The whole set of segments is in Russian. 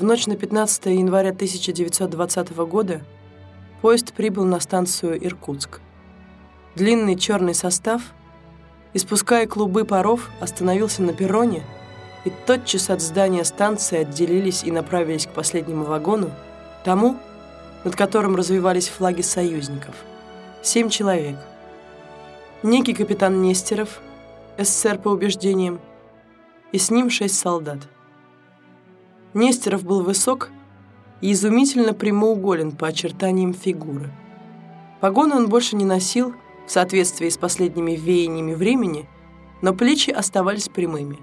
В ночь на 15 января 1920 года поезд прибыл на станцию Иркутск. Длинный черный состав, испуская клубы паров, остановился на перроне, и тотчас от здания станции отделились и направились к последнему вагону, тому, над которым развивались флаги союзников. Семь человек. Некий капитан Нестеров, СССР по убеждениям, и с ним шесть солдат. Нестеров был высок и изумительно прямоуголен по очертаниям фигуры. Погоны он больше не носил в соответствии с последними веяниями времени, но плечи оставались прямыми.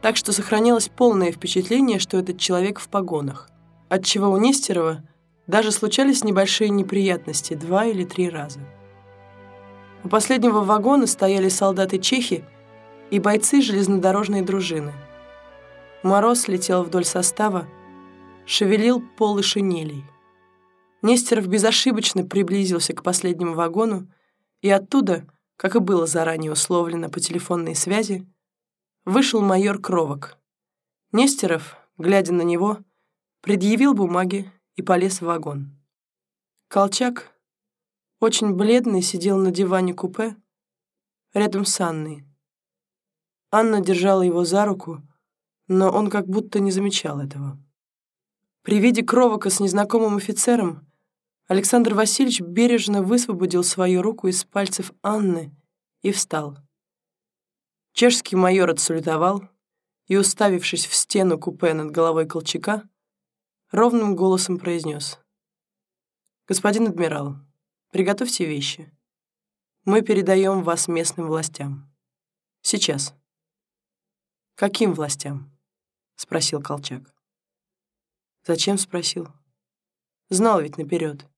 Так что сохранялось полное впечатление, что этот человек в погонах, отчего у Нестерова даже случались небольшие неприятности два или три раза. У последнего вагона стояли солдаты-чехи и бойцы железнодорожной дружины – Мороз летел вдоль состава, шевелил полы шинелей. Нестеров безошибочно приблизился к последнему вагону, и оттуда, как и было заранее условлено по телефонной связи, вышел майор Кровок. Нестеров, глядя на него, предъявил бумаги и полез в вагон. Колчак, очень бледный, сидел на диване купе рядом с Анной. Анна держала его за руку, но он как будто не замечал этого. При виде кровока с незнакомым офицером Александр Васильевич бережно высвободил свою руку из пальцев Анны и встал. Чешский майор отсалютовал и, уставившись в стену купе над головой Колчака, ровным голосом произнес. «Господин адмирал, приготовьте вещи. Мы передаем вас местным властям. Сейчас». «Каким властям?» — спросил Колчак. «Зачем?» — спросил. «Знал ведь наперед.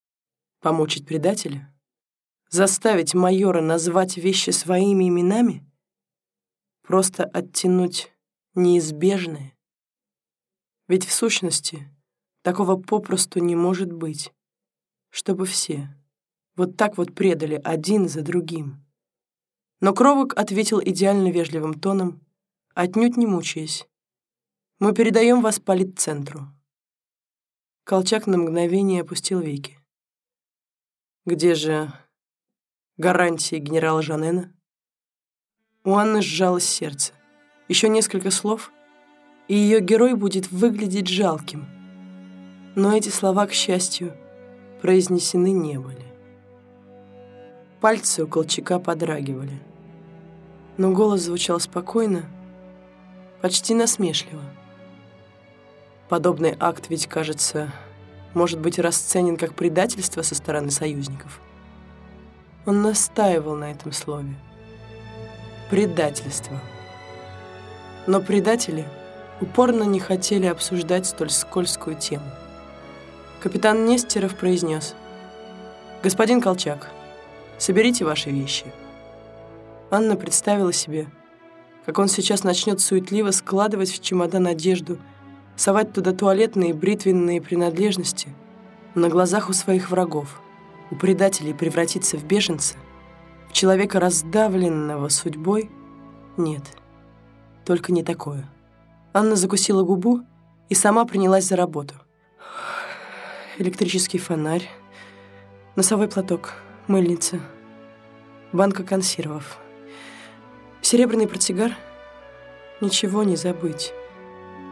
Помучить предателя? Заставить майора назвать вещи своими именами? Просто оттянуть неизбежное? Ведь в сущности такого попросту не может быть, чтобы все вот так вот предали один за другим». Но Кровок ответил идеально вежливым тоном, отнюдь не мучаясь. Мы передаем вас политцентру». Колчак на мгновение опустил веки. «Где же гарантии генерала Жанена?» У Анны сжалось сердце. Еще несколько слов, и ее герой будет выглядеть жалким. Но эти слова, к счастью, произнесены не были. Пальцы у Колчака подрагивали. Но голос звучал спокойно, почти насмешливо. Подобный акт ведь, кажется, может быть расценен как предательство со стороны союзников. Он настаивал на этом слове. Предательство. Но предатели упорно не хотели обсуждать столь скользкую тему. Капитан Нестеров произнес, «Господин Колчак, соберите ваши вещи». Анна представила себе, как он сейчас начнет суетливо складывать в чемодан одежду – совать туда туалетные бритвенные принадлежности на глазах у своих врагов, у предателей превратиться в беженца, в человека раздавленного судьбой? Нет, только не такое. Анна закусила губу и сама принялась за работу. Электрический фонарь, носовой платок, мыльница, банка консервов, серебряный портсигар. Ничего не забыть.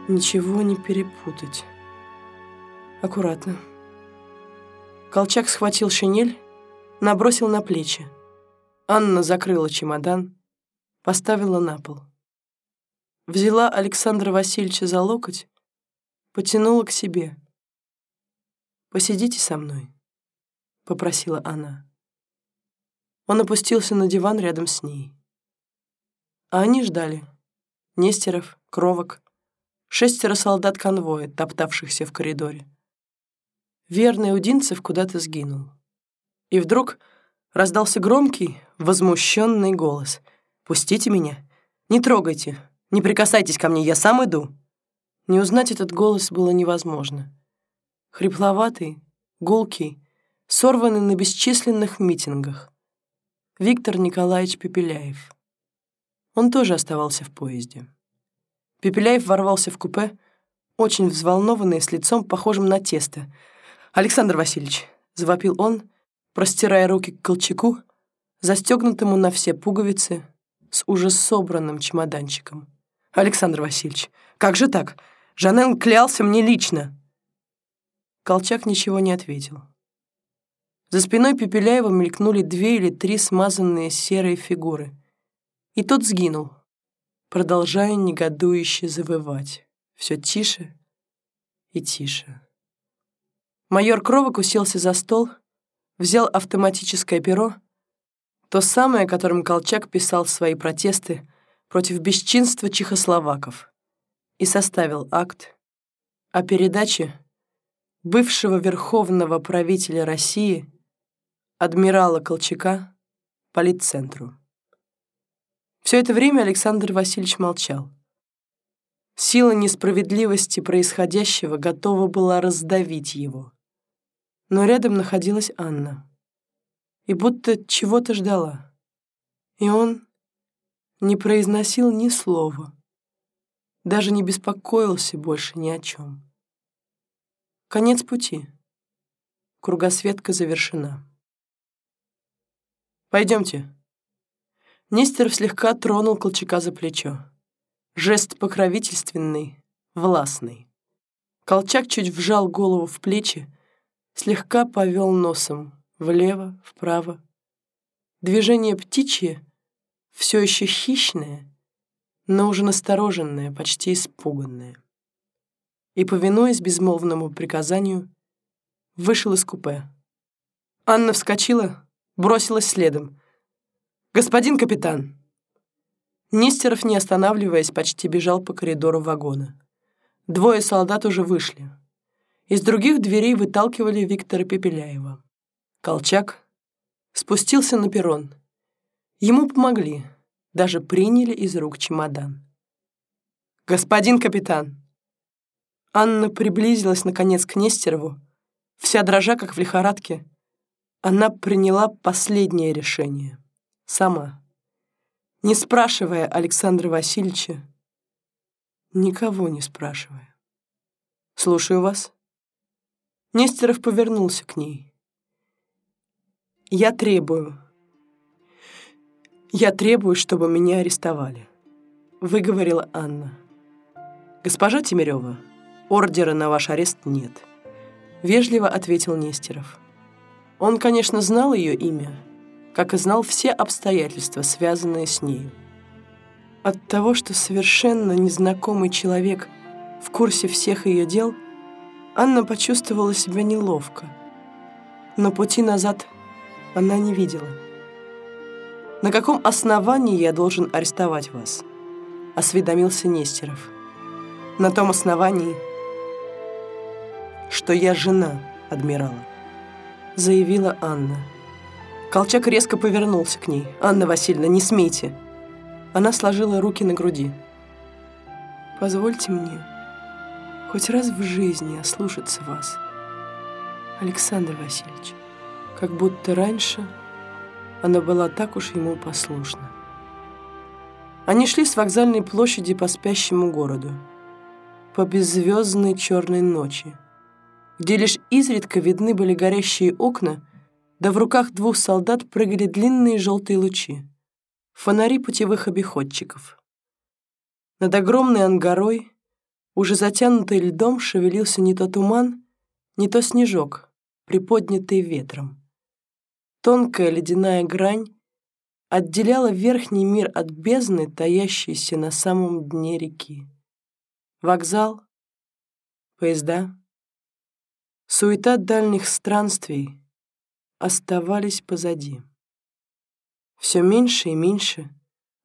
Ничего не перепутать. Аккуратно. Колчак схватил шинель, набросил на плечи. Анна закрыла чемодан, поставила на пол. Взяла Александра Васильевича за локоть, потянула к себе. «Посидите со мной», — попросила она. Он опустился на диван рядом с ней. А они ждали. Нестеров, Кровок, шестеро солдат конвоя, топтавшихся в коридоре. Верный Удинцев куда-то сгинул. И вдруг раздался громкий, возмущенный голос. «Пустите меня! Не трогайте! Не прикасайтесь ко мне, я сам иду!» Не узнать этот голос было невозможно. Хрипловатый, гулкий, сорванный на бесчисленных митингах. Виктор Николаевич Пепеляев. Он тоже оставался в поезде. Пепеляев ворвался в купе, очень взволнованный, с лицом похожим на тесто. «Александр Васильевич», — завопил он, простирая руки к Колчаку, застегнутому на все пуговицы, с уже собранным чемоданчиком. «Александр Васильевич, как же так? Жанен клялся мне лично!» Колчак ничего не ответил. За спиной Пепеляева мелькнули две или три смазанные серые фигуры. И тот сгинул, продолжая негодующе завывать. Все тише и тише. Майор Кровок уселся за стол, взял автоматическое перо, то самое, которым Колчак писал свои протесты против бесчинства чехословаков, и составил акт о передаче бывшего верховного правителя России адмирала Колчака политцентру. Все это время Александр Васильевич молчал. Сила несправедливости происходящего готова была раздавить его. Но рядом находилась Анна. И будто чего-то ждала. И он не произносил ни слова. Даже не беспокоился больше ни о чем. Конец пути. Кругосветка завершена. «Пойдемте». Нестеров слегка тронул Колчака за плечо. Жест покровительственный, властный. Колчак чуть вжал голову в плечи, слегка повел носом влево, вправо. Движение птичье, все еще хищное, но уже настороженное, почти испуганное. И, повинуясь безмолвному приказанию, вышел из купе. Анна вскочила, бросилась следом. «Господин капитан!» Нестеров, не останавливаясь, почти бежал по коридору вагона. Двое солдат уже вышли. Из других дверей выталкивали Виктора Пепеляева. Колчак спустился на перрон. Ему помогли, даже приняли из рук чемодан. «Господин капитан!» Анна приблизилась, наконец, к Нестерову, вся дрожа, как в лихорадке. Она приняла последнее решение. Сама не спрашивая Александра Васильевича, никого не спрашивая. «Слушаю вас». Нестеров повернулся к ней. «Я требую. Я требую, чтобы меня арестовали», — выговорила Анна. «Госпожа Тимирева, ордера на ваш арест нет», — вежливо ответил Нестеров. Он, конечно, знал ее имя, как и знал все обстоятельства, связанные с нею. От того, что совершенно незнакомый человек в курсе всех ее дел, Анна почувствовала себя неловко. Но пути назад она не видела. «На каком основании я должен арестовать вас?» — осведомился Нестеров. «На том основании, что я жена адмирала», — заявила Анна. Колчак резко повернулся к ней. «Анна Васильевна, не смейте!» Она сложила руки на груди. «Позвольте мне хоть раз в жизни ослушаться вас, Александр Васильевич, как будто раньше она была так уж ему послушна». Они шли с вокзальной площади по спящему городу, по беззвездной черной ночи, где лишь изредка видны были горящие окна да в руках двух солдат прыгали длинные желтые лучи. Фонари путевых обиходчиков. Над огромной ангарой, уже затянутой льдом, шевелился не то туман, не то снежок, приподнятый ветром. Тонкая ледяная грань отделяла верхний мир от бездны, таящейся на самом дне реки. Вокзал, поезда, суета дальних странствий — оставались позади. Все меньше и меньше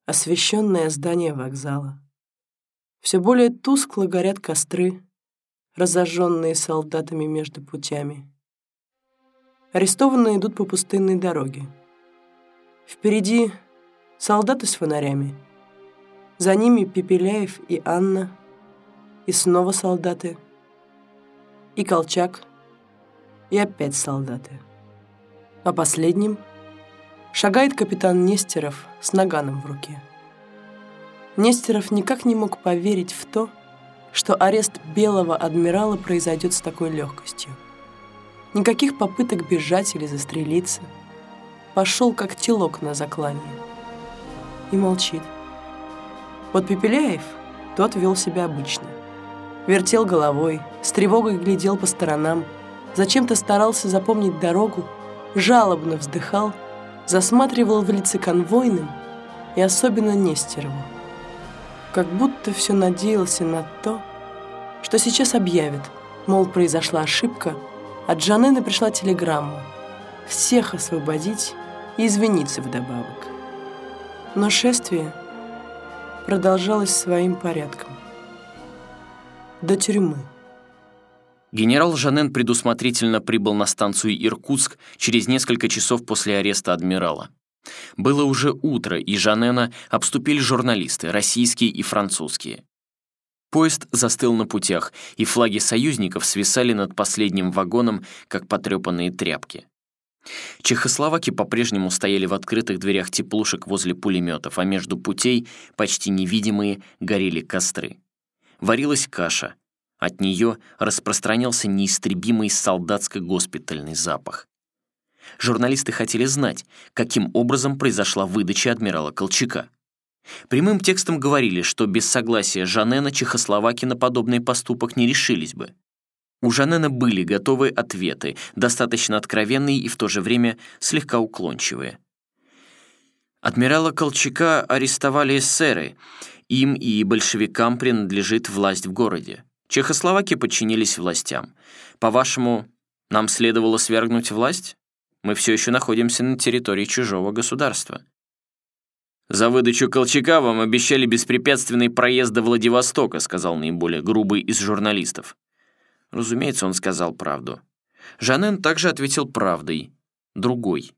освещенное здание вокзала. Все более тускло горят костры, разожженные солдатами между путями. Арестованные идут по пустынной дороге. Впереди солдаты с фонарями. За ними Пепеляев и Анна. И снова солдаты. И Колчак. И опять солдаты. А последним шагает капитан Нестеров с наганом в руке. Нестеров никак не мог поверить в то, что арест белого адмирала произойдет с такой легкостью. Никаких попыток бежать или застрелиться. Пошел как телок на заклание. И молчит. Вот Пепеляев, тот вел себя обычно. Вертел головой, с тревогой глядел по сторонам, зачем-то старался запомнить дорогу, жалобно вздыхал, засматривал в лице конвойным и особенно Нестерову. Как будто все надеялся на то, что сейчас объявят, мол, произошла ошибка, от Джанены пришла телеграмма всех освободить и извиниться вдобавок. Но шествие продолжалось своим порядком. До тюрьмы. Генерал Жанен предусмотрительно прибыл на станцию Иркутск через несколько часов после ареста адмирала. Было уже утро, и Жанена обступили журналисты, российские и французские. Поезд застыл на путях, и флаги союзников свисали над последним вагоном, как потрепанные тряпки. Чехословаки по-прежнему стояли в открытых дверях теплушек возле пулеметов, а между путей, почти невидимые, горели костры. Варилась каша. От нее распространялся неистребимый солдатско-госпитальный запах. Журналисты хотели знать, каким образом произошла выдача адмирала Колчака. Прямым текстом говорили, что без согласия Жанена чехословаки на подобный поступок не решились бы. У Жанена были готовы ответы, достаточно откровенные и в то же время слегка уклончивые. Адмирала Колчака арестовали эсеры. Им и большевикам принадлежит власть в городе. Чехословаки подчинились властям. По-вашему, нам следовало свергнуть власть? Мы все еще находимся на территории чужого государства. «За выдачу Колчака вам обещали беспрепятственный проезд до Владивостока», сказал наиболее грубый из журналистов. Разумеется, он сказал правду. Жанен также ответил правдой, другой.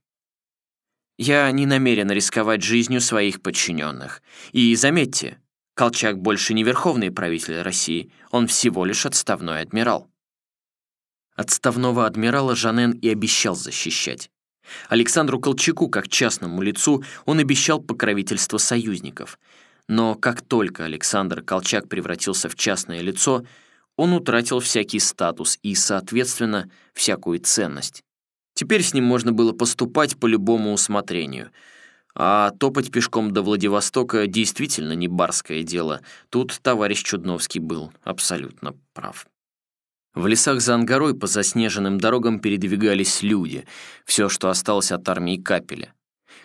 «Я не намерен рисковать жизнью своих подчиненных. И заметьте, Колчак больше не верховный правитель России, он всего лишь отставной адмирал». Отставного адмирала Жанен и обещал защищать. Александру Колчаку, как частному лицу, он обещал покровительство союзников. Но как только Александр Колчак превратился в частное лицо, он утратил всякий статус и, соответственно, всякую ценность. Теперь с ним можно было поступать по любому усмотрению. А топать пешком до Владивостока действительно не барское дело. Тут товарищ Чудновский был абсолютно прав. В лесах за Ангарой по заснеженным дорогам передвигались люди, все, что осталось от армии Капеля.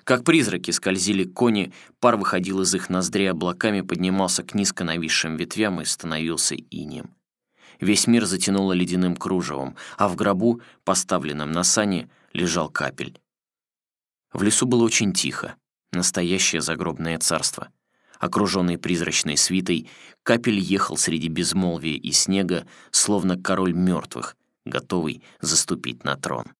Как призраки скользили кони, пар выходил из их ноздрей облаками, поднимался к низко нависшим ветвям и становился инем. Весь мир затянуло ледяным кружевом, а в гробу, поставленном на сани, лежал капель. В лесу было очень тихо, настоящее загробное царство — Окруженный призрачной свитой, капель ехал среди безмолвия и снега, словно король мертвых, готовый заступить на трон.